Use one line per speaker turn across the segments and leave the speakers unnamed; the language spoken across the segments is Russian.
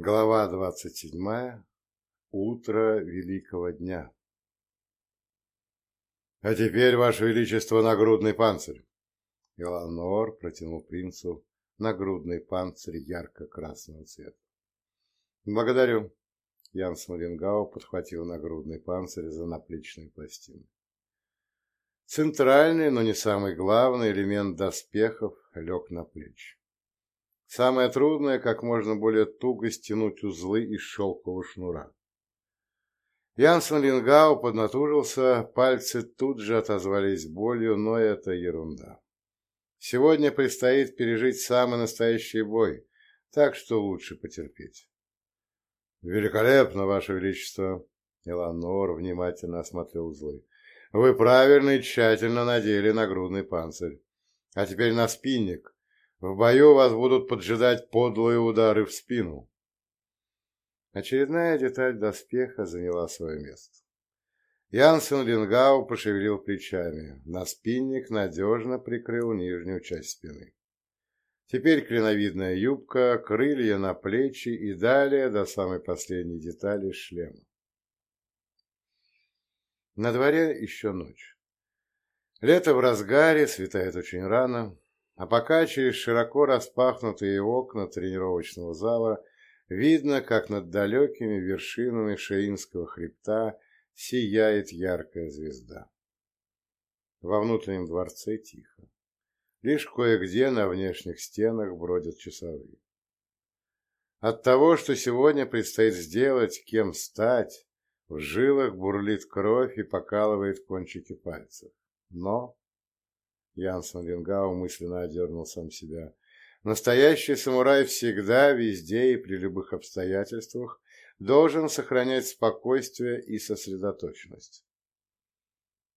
Глава двадцать седьмая. Утро Великого Дня. «А теперь, Ваше Величество, нагрудный панцирь!» Эланор протянул принцу нагрудный панцирь ярко-красного цвета. «Благодарю!» Ян Смоленгау подхватил нагрудный панцирь за наплечные пластины. Центральный, но не самый главный элемент доспехов лег на плечи. Самое трудное – как можно более туго стянуть узлы из шелкового шнура. Янсен Лингау поднатужился, пальцы тут же отозвались болью, но это ерунда. Сегодня предстоит пережить самый настоящий бой, так что лучше потерпеть. «Великолепно, Ваше Величество!» Эланор внимательно осмотрел узлы. «Вы правильно и тщательно надели нагрудный панцирь. А теперь на спинник. В бою вас будут поджидать подлые удары в спину». Очередная деталь доспеха заняла свое место. Янсен Лингау пошевелил плечами. На спинник надежно прикрыл нижнюю часть спины. Теперь клиновидная юбка, крылья на плечи и далее до самой последней детали шлема. На дворе еще ночь. Лето в разгаре, светает очень рано, а пока через широко распахнутые окна тренировочного зала видно, как над далекими вершинами Шеинского хребта сияет яркая звезда. Во внутреннем дворце тихо. Лишь кое-где на внешних стенах бродят часовые. От того, что сегодня предстоит сделать, кем стать, в жилах бурлит кровь и покалывает кончики пальцев. Но... Янсен Лингау мысленно одернул сам себя. Настоящий самурай всегда, везде и при любых обстоятельствах должен сохранять спокойствие и сосредоточенность.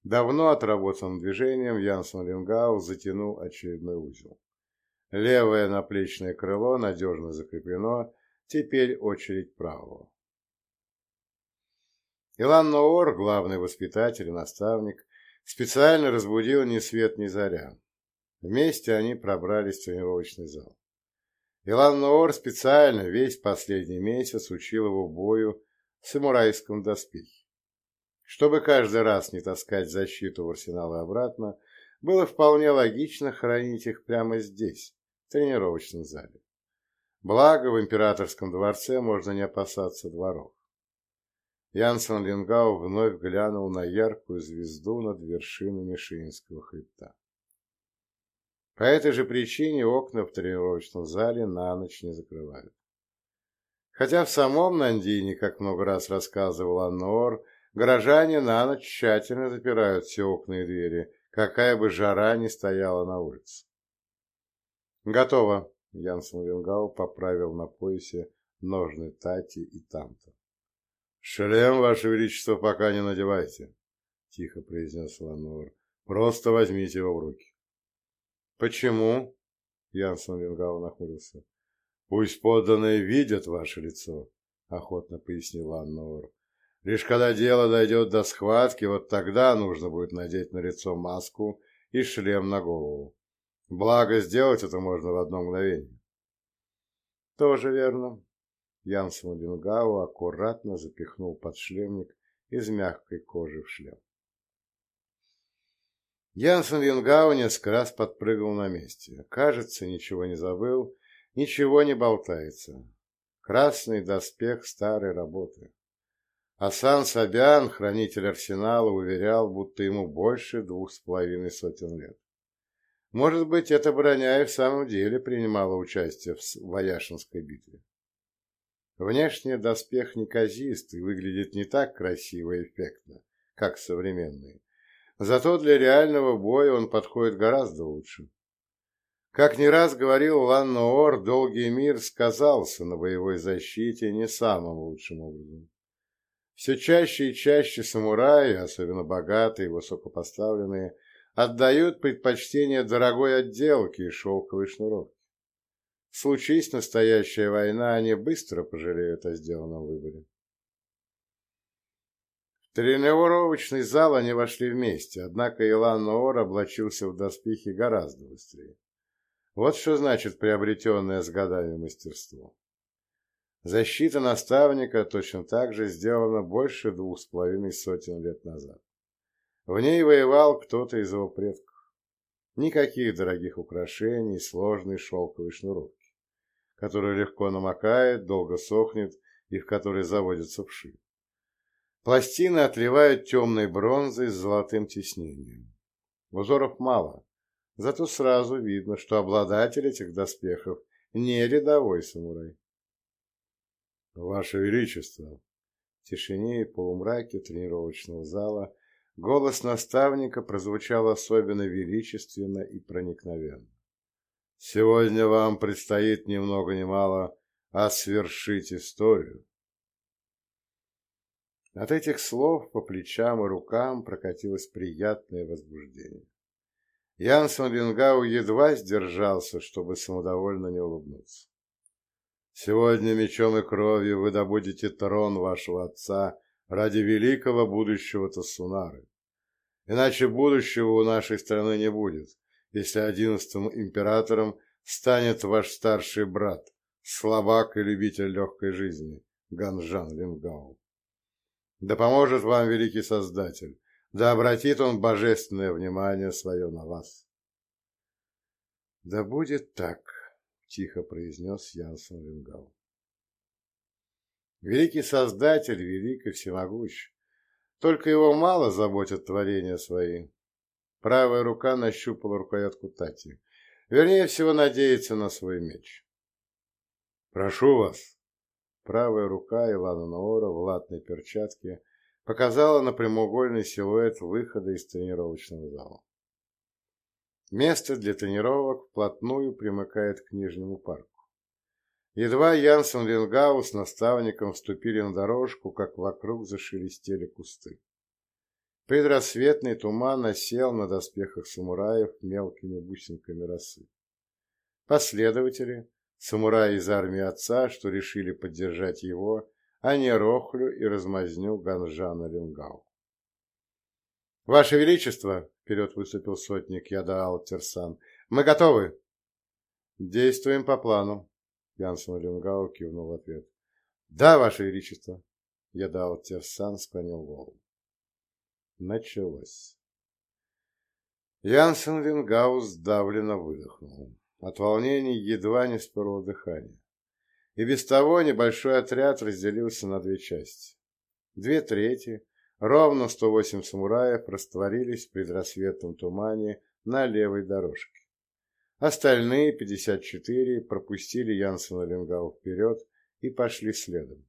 Давно отработанным движением Янсен Лингау затянул очередной узел. Левое наплечное крыло надежно закреплено, теперь очередь правого. Илан Ноор, главный воспитатель и наставник, специально разбудил ни свет ни заря. Вместе они пробрались в тренировочный зал. Илан Ноор специально весь последний месяц учил его бою в самурайском доспехе. Чтобы каждый раз не таскать защиту в арсенал и обратно, было вполне логично хранить их прямо здесь, в тренировочном зале. Благо, в императорском дворце можно не опасаться дворов. Янсен Лингау вновь глянул на яркую звезду над вершинами Шиинского хребта. По этой же причине окна в тренировочном зале на ночь не закрывают. Хотя в самом Нандине, как много раз рассказывал Аннор, горожане на ночь тщательно запирают все окна и двери, какая бы жара ни стояла на улице. «Готово», — Янсен Венгау поправил на поясе ножны Тати и Тамта. «Шлем, Ваше Величество, пока не надевайте», — тихо произнес Ланор. «Просто возьмите его в руки». «Почему?» — Янсен Венгау нахмурился. «Пусть подданные видят ваше лицо», — охотно пояснил Аннор. «Лишь когда дело дойдет до схватки, вот тогда нужно будет надеть на лицо маску и шлем на голову. Благо, сделать это можно в одно мгновение». «Тоже верно». Янсен Венгау аккуратно запихнул под шлемник из мягкой кожи в шлем. Янсен Юнгау несколько раз подпрыгнул на месте. Кажется, ничего не забыл, ничего не болтается. Красный доспех старой работы. Асан Сабян, хранитель арсенала, уверял, будто ему больше двух с половиной сотен лет. Может быть, эта броня и в самом деле принимала участие в Ваяшинской битве. Внешне доспех неказист и выглядит не так красиво и эффектно, как современные Зато для реального боя он подходит гораздо лучше. Как не раз говорил Лан Ноор, долгий мир сказался на боевой защите не самым лучшим образом. Все чаще и чаще самураи, особенно богатые и высокопоставленные, отдают предпочтение дорогой отделке и шелковой шнуровке. Случись настоящая война, они быстро пожалеют о сделанном выборе тренировочный зал они вошли вместе, однако Илан Ноор облачился в доспехи гораздо быстрее. Вот что значит приобретенное с годами мастерство. Защита наставника точно так же сделана больше двух с половиной сотен лет назад. В ней воевал кто-то из его предков. Никаких дорогих украшений, сложной шелковой шнуровки, которая легко намокает, долго сохнет и в которой заводятся вши. Пластины отливают темной бронзой с золотым тиснением. Узоров мало, зато сразу видно, что обладатель этих доспехов не рядовой самурай. «Ваше Величество!» В тишине и полумраке тренировочного зала голос наставника прозвучал особенно величественно и проникновенно. «Сегодня вам предстоит ни много ни мало освершить историю». От этих слов по плечам и рукам прокатилось приятное возбуждение. Янсон Ленгау едва сдержался, чтобы самодовольно не улыбнуться. Сегодня мечом и кровью вы добудете трон вашего отца ради великого будущего Тасунары. Иначе будущего у нашей страны не будет, если одиннадцатым императором станет ваш старший брат, слабак и любитель легкой жизни, Ганжан Лингау. Да поможет вам великий Создатель, да обратит он божественное внимание свое на вас. Да будет так тихо произнес Янсен Вингал. Великий Создатель, велик и всемогущ. Только его мало заботят творения свои. Правая рука нащупала рукоятку Тати. Вернее всего, надеется на свой меч. «Прошу вас!» Правая рука Илана Наора в латной перчатке показала на прямоугольный силуэт выхода из тренировочного зала. Место для тренировок вплотную примыкает к Нижнему парку. Едва Янсен Ленгау с наставником вступили на дорожку, как вокруг зашелестели кусты. Предрассветный туман осел на доспехах самураев мелкими бусинками росы. Последователи, самураи из армии отца, что решили поддержать его, а не Рохлю и размазню Ганжана Ленгау. «Ваше Величество!» — вперед выступил сотник Ядаал Терсан. «Мы готовы!» «Действуем по плану!» — Янсен Ленгау кивнул в ответ. «Да, Ваше Величество!» — Ядаал Терсан склонил голову. Началось. Янсен Ленгау сдавленно выдохнул. От волнений едва не сперло дыхание. И без того небольшой отряд разделился на две части. Две трети Ровно 108 самураев растворились в предрассветном тумане на левой дорожке. Остальные 54 пропустили Янсена Ленгау вперед и пошли следом.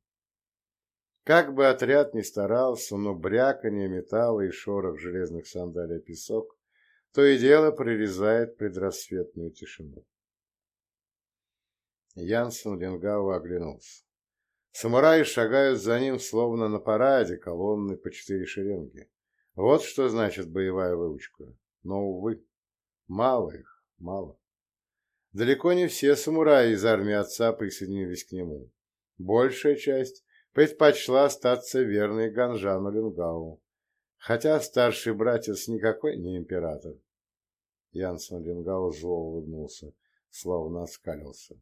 Как бы отряд ни старался, но бряканье металла и шорох железных сандалий песок то и дело прорезает предрассветную тишину. Янсен Ленгау оглянулся. Самураи шагают за ним, словно на параде, колонны по четыре шеренги. Вот что значит боевая выучка. Но, увы, мало их, мало. Далеко не все самураи из армии отца присоединились к нему. Большая часть предпочла остаться верной Ганжану Лингау, хотя старший братец никакой не император. Янсен Лингау зло улыбнулся, словно оскалился.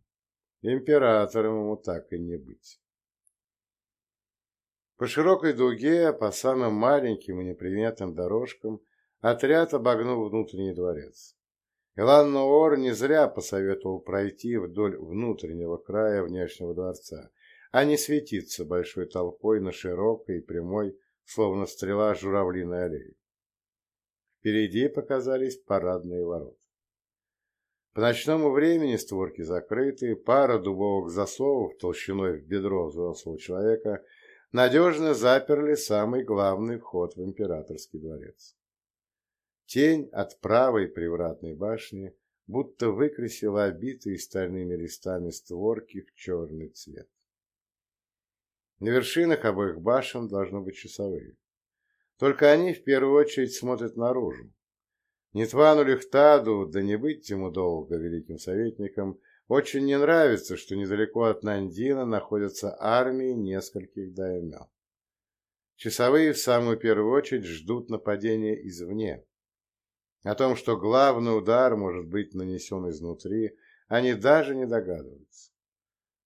Императором ему так и не быть. По широкой дуге, по самым маленьким и неприметным дорожкам, отряд обогнул внутренний дворец. Илан Ноор не зря посоветовал пройти вдоль внутреннего края внешнего дворца, а не светиться большой толпой на широкой и прямой, словно стрела журавлиной аллеи. Впереди показались парадные ворота. По ночному времени створки закрыты, пара дубовых засовов толщиной в бедро взрослого человека – надежно заперли самый главный вход в императорский дворец. Тень от правой привратной башни будто выкрасила обитые стальными листами створки в черный цвет. На вершинах обоих башен должны быть часовые. Только они в первую очередь смотрят наружу. Нитвану Лихтаду, да не быть ему долго великим советником, очень не нравится, что недалеко от Нандина находятся армии нескольких даймё. Часовые в самую первую очередь ждут нападения извне. О том, что главный удар может быть нанесен изнутри, они даже не догадываются.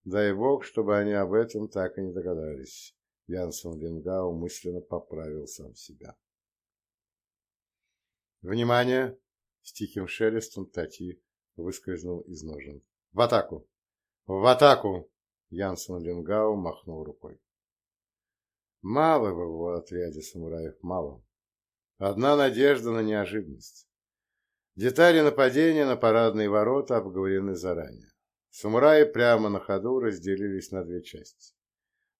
Дай бог, чтобы они об этом так и не догадались. Янсен Ленгау мысленно поправил сам себя. «Внимание!» — с тихим шелестом Тати выскользнул из ножен. «В атаку! В атаку!» — Янсен Ленгау махнул рукой. Мало в его отряде самураев, мало. Одна надежда на неожиданность. Детали нападения на парадные ворота обговорены заранее. Самураи прямо на ходу разделились на две части.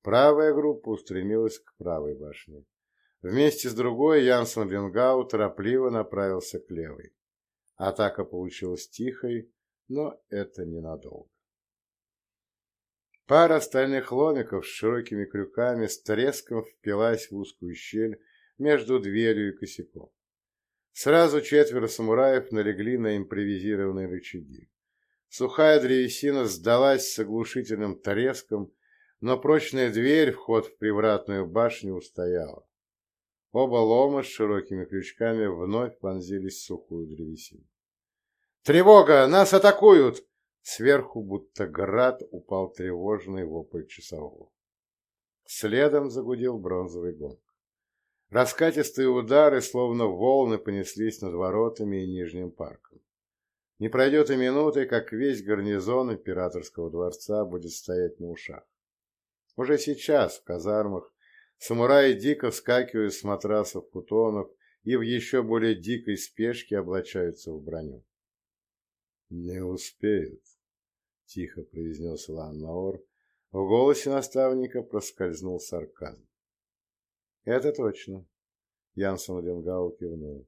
Правая группа устремилась к правой башне. Вместе с другой Янсен Ленгау торопливо направился к левой. Атака получилась тихой, но это ненадолго. Пара стальных ломиков с широкими крюками с треском впилась в узкую щель между дверью и косяком. Сразу четверо самураев налегли на импровизированные рычаги. Сухая древесина сдалась с оглушительным треском, но прочная дверь, вход в привратную башню, устояла. Оба лома с широкими крючками вновь вонзились в сухую древесину. «Тревога! Нас атакуют!» Сверху, будто град, упал тревожный вопль часового. Следом загудел бронзовый гонг. Раскатистые удары, словно волны, понеслись над воротами и Нижним парком. Не пройдет и минуты, как весь гарнизон императорского дворца будет стоять на ушах. Уже сейчас в казармах самураи дико вскакивают с матрасов футонов и в еще более дикой спешке облачаются в броню. «Не успеют», — тихо произнес Лан Наор. В голосе наставника проскользнул сарказм. «Это точно», — Янсен Ленгау кивнул.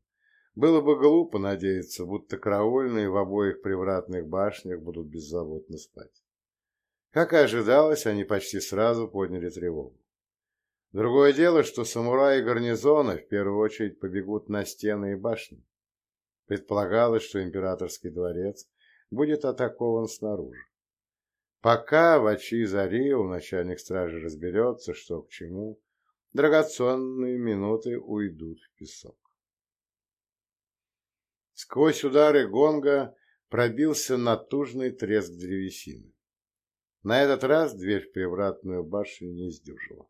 «Было бы глупо надеяться, будто караульные в обоих привратных башнях будут беззаботно спать. Как и ожидалось, они почти сразу подняли тревогу. Другое дело, что самураи гарнизона в первую очередь побегут на стены и башни. Предполагалось, что императорский дворец будет атакован снаружи. Пока в очи Зарил начальник стражи разберется, что к чему, драгоценные минуты уйдут в песок. Сквозь удары гонга пробился натужный треск древесины. На этот раз дверь в привратную башню не сдюжила.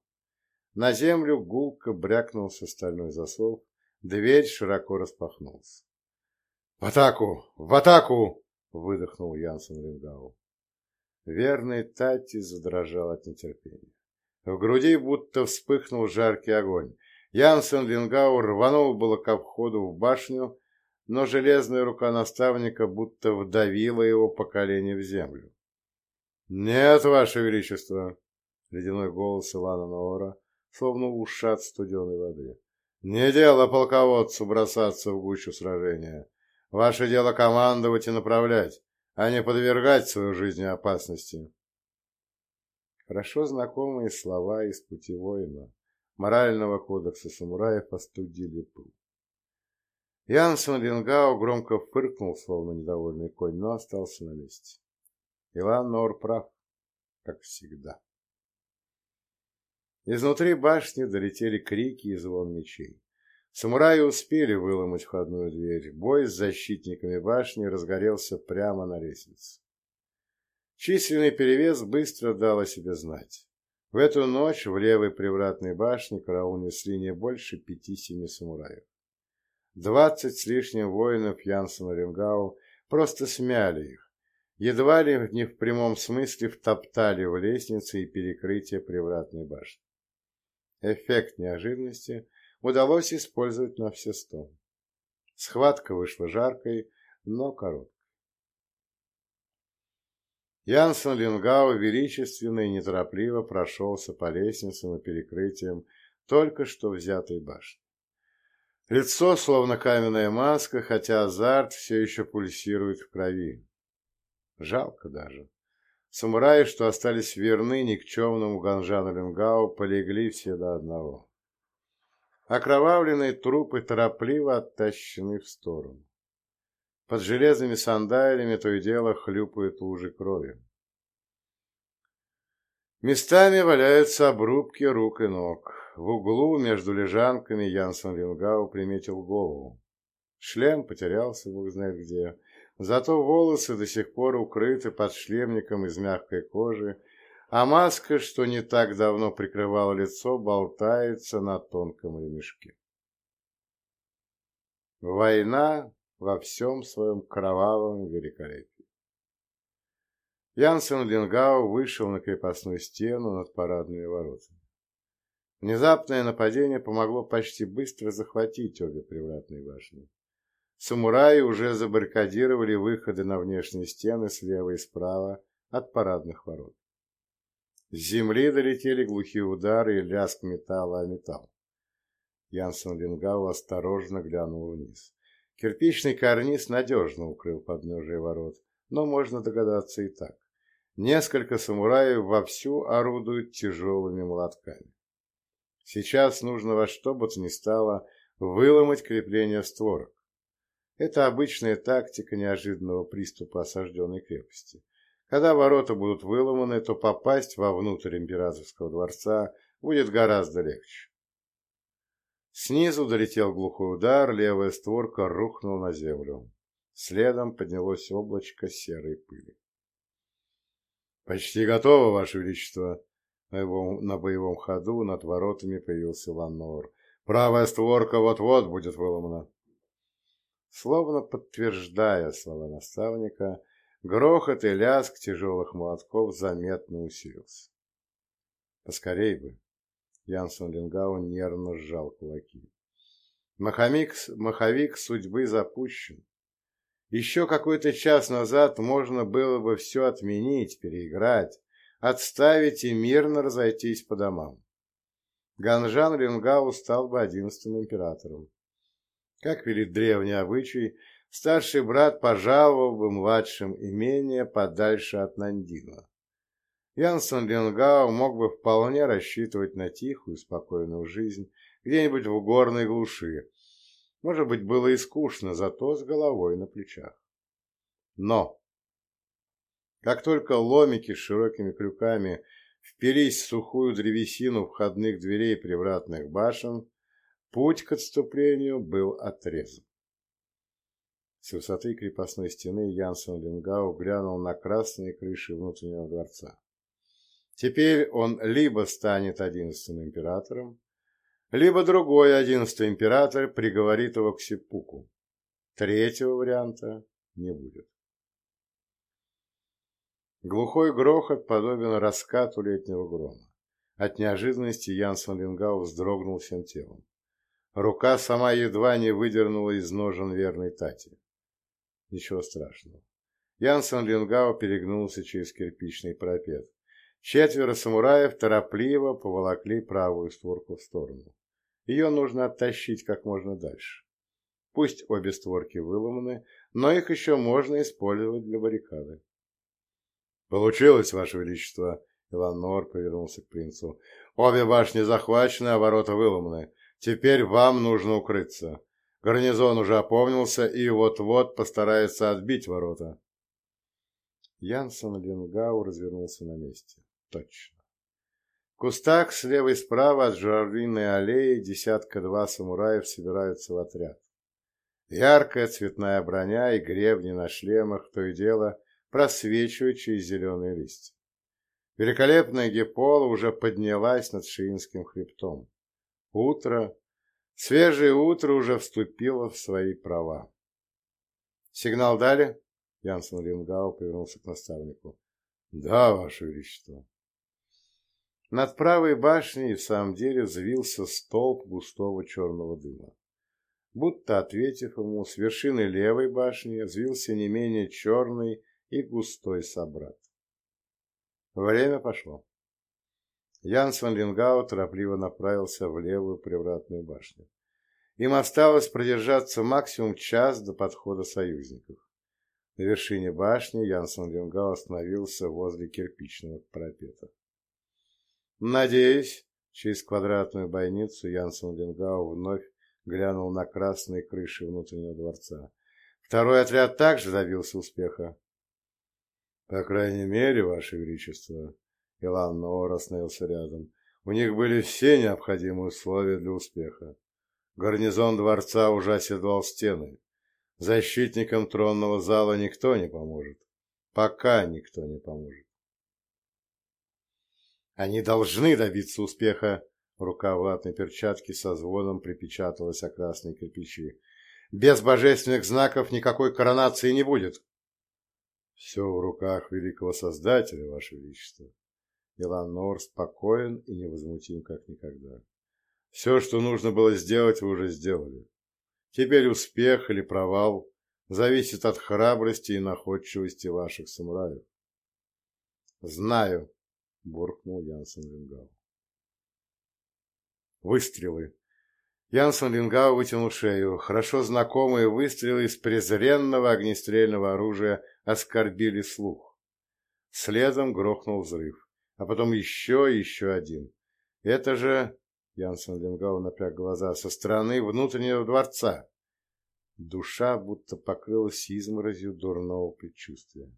На землю гулко брякнулся стальной засов, дверь широко распахнулась. — В атаку! В атаку! — выдохнул Янсен Рингау. Верный Тати задрожал от нетерпения. В груди будто вспыхнул жаркий огонь. Янсен Лингау рванул было ко входу в башню, но железная рука наставника будто вдавила его по колени в землю. «Нет, Ваше Величество!» — ледяной голос Илана Ноора, словно ушат студеной воды. «Не дело полководцу бросаться в гущу сражения. Ваше дело командовать и направлять а не подвергать свою жизнь опасности. Хорошо знакомые слова из пути воина, морального кодекса самураев остудили пыл. Янсен Ленгау громко фыркнул, словно недовольный конь, но остался на месте. Иван Нор прав, как всегда. Изнутри башни долетели крики и звон мечей. Самураи успели выломать входную дверь. Бой с защитниками башни разгорелся прямо на лестнице. Численный перевес быстро дал о себе знать. В эту ночь в левой привратной башне караул несли не больше пяти-семи самураев. Двадцать с лишним воинов Янсена Рингау просто смяли их, едва ли не в прямом смысле втоптали в лестнице и перекрытие привратной башни. Эффект неожиданности удалось использовать на все сто. Схватка вышла жаркой, но короткой. Янсен Лингау величественно и неторопливо прошелся по лестницам и перекрытиям только что взятой башни. Лицо словно каменная маска, хотя азарт все еще пульсирует в крови. Жалко даже. Самураи, что остались верны никчемному Ганжану Лингау, полегли все до одного. Окровавленные трупы торопливо оттащены в сторону. Под железными сандалиями то и дело хлюпают лужи крови. Местами валяются обрубки рук и ног. В углу между лежанками Янсен Лингау приметил голову. Шлем потерялся, бог знает где. Зато волосы до сих пор укрыты под шлемником из мягкой кожи, а маска, что не так давно прикрывала лицо, болтается на тонком ремешке. Война во всем своем кровавом великолепии. Янсен Лингау вышел на крепостную стену над парадными воротами. Внезапное нападение помогло почти быстро захватить обе привратные башни. Самураи уже забаррикадировали выходы на внешние стены слева и справа от парадных ворот. С земли долетели глухие удары и лязг металла о металл. Янсен Лингау осторожно глянул вниз. Кирпичный карниз надежно укрыл подножие ворот, но можно догадаться и так. Несколько самураев вовсю орудуют тяжелыми молотками. Сейчас нужно во что бы то ни стало выломать крепление створок. Это обычная тактика неожиданного приступа осажденной крепости. Когда ворота будут выломаны, то попасть вовнутрь императорского дворца будет гораздо легче. Снизу долетел глухой удар, левая створка рухнула на землю. Следом поднялось облачко серой пыли. «Почти готово, Ваше Величество!» На боевом ходу над воротами появился Ланнор. «Правая створка вот-вот будет выломана!» Словно подтверждая слова наставника, грохот и лязг тяжелых молотков заметно усилился. Поскорей бы. Янсон Лингау нервно сжал кулаки. Маховик, маховик судьбы запущен. Еще какой-то час назад можно было бы все отменить, переиграть, отставить и мирно разойтись по домам. Ганжан Лингау стал бы одиннадцатым императором. Как велит древний обычай, старший брат пожаловал бы младшим имение подальше от Нандина. Янсен Ленгау мог бы вполне рассчитывать на тихую, спокойную жизнь где-нибудь в горной глуши. Может быть, было и скучно, зато с головой на плечах. Но, как только ломики с широкими крюками впились в сухую древесину входных дверей привратных башен, Путь к отступлению был отрезан. С высоты крепостной стены Янсен Лингау глянул на красные крыши внутреннего дворца. Теперь он либо станет одиннадцатым императором, либо другой одиннадцатый император приговорит его к сепуку. Третьего варианта не будет. Глухой грохот подобен раскату летнего грома. От неожиданности Янсен Лингау вздрогнул всем телом. Рука сама едва не выдернула из ножен верной тати. Ничего страшного. Янсен Лингау перегнулся через кирпичный парапет. Четверо самураев торопливо поволокли правую створку в сторону. Ее нужно оттащить как можно дальше. Пусть обе створки выломаны, но их еще можно использовать для баррикады. «Получилось, Ваше Величество!» Иван Нор повернулся к принцу. «Обе башни захвачены, а ворота выломаны. Теперь вам нужно укрыться. Гарнизон уже опомнился и вот-вот постарается отбить ворота. Янсен Лингау развернулся на месте. Точно. В кустах слева и справа от журавлиной аллеи десятка-два самураев собираются в отряд. Яркая цветная броня и гребни на шлемах то и дело просвечивают через зеленые листья. Великолепная гепола уже поднялась над Шиинским хребтом. Утро, свежее утро уже вступило в свои права. «Сигнал дали?» Янсен Рингау повернулся к наставнику. «Да, Ваше Величество». Над правой башней в самом деле взвился столб густого черного дыма. Будто ответив ему, с вершины левой башни взвился не менее черный и густой собрат. Время пошло. Янсен Лингау торопливо направился в левую привратную башню. Им осталось продержаться максимум час до подхода союзников. На вершине башни Янсен Лингау остановился возле кирпичного парапета. «Надеюсь», через квадратную бойницу Янсен Лингау вновь глянул на красные крыши внутреннего дворца. Второй отряд также добился успеха. «По крайней мере, Ваше Величество», Илан Ноор остановился рядом. У них были все необходимые условия для успеха. Гарнизон дворца уже оседлал стены. Защитникам тронного зала никто не поможет. Пока никто не поможет. Они должны добиться успеха. Рука в латной перчатке со звоном припечаталась о красные кирпичи. Без божественных знаков никакой коронации не будет. Все в руках великого Создателя, Ваше Величество. Илан Нор спокоен и невозмутим, как никогда. Все, что нужно было сделать, вы уже сделали. Теперь успех или провал зависит от храбрости и находчивости ваших самураев. «Знаю», — буркнул Янсен Лингау. Выстрелы. Янсен Лингау вытянул шею. Хорошо знакомые выстрелы из презренного огнестрельного оружия оскорбили слух. Следом грохнул взрыв, а потом еще и еще один. Это же, Янсен Лингау напряг глаза, со стороны внутреннего дворца. Душа будто покрылась изморозью дурного предчувствия.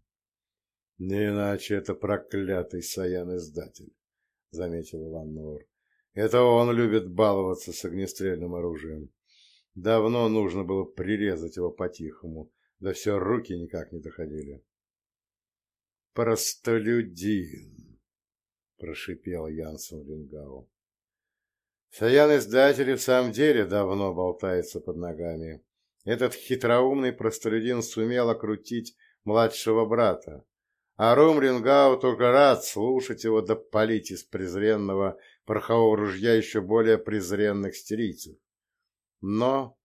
«Не иначе это проклятый Саян-издатель», — заметил Иван Нор. «Это он любит баловаться с огнестрельным оружием. Давно нужно было прирезать его по-тихому, да все руки никак не доходили». «Простолюдин», — прошипел Янсен Лингау. Саян-издатель в самом деле давно болтается под ногами. Этот хитроумный простолюдин сумел окрутить младшего брата, а Ром Рингау только рад слушать его да палить из презренного порохового ружья еще более презренных стерийцев. Но,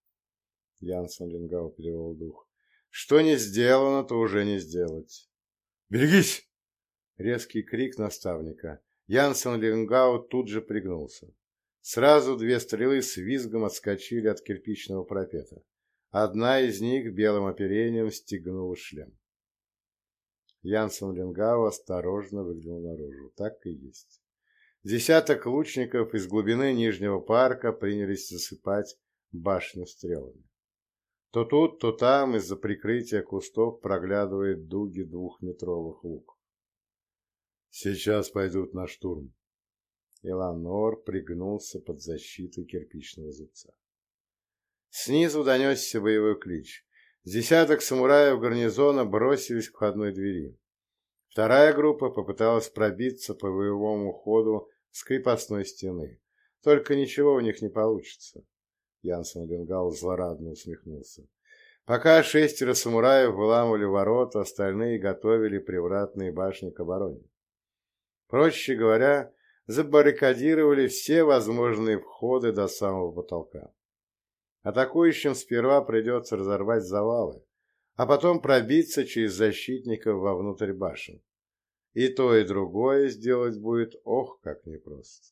Янсен Лингау перевел дух, что не сделано, то уже не сделать. «Берегись!» Резкий крик наставника. Янсен Лингау тут же пригнулся. Сразу две стрелы с визгом отскочили от кирпичного пропета. Одна из них белым оперением стегнула шлем. Янсен Ленгау осторожно выглянул наружу. Так и есть. Десяток лучников из глубины Нижнего парка принялись засыпать башню стрелами. То тут, то там из-за прикрытия кустов проглядывает дуги двухметровых лук. Сейчас пойдут на штурм. Иланор пригнулся под защитой кирпичного зубца. Снизу донесся боевой клич. Десяток самураев гарнизона бросились к входной двери. Вторая группа попыталась пробиться по боевому ходу с крепостной стены. Только ничего у них не получится. Янсен Ленгау злорадно усмехнулся. Пока шестеро самураев выламывали ворота, остальные готовили привратные башни к обороне. Проще говоря, забаррикадировали все возможные входы до самого потолка. Атакующим сперва придется разорвать завалы, а потом пробиться через защитников вовнутрь башен. И то, и другое сделать будет ох, как непросто.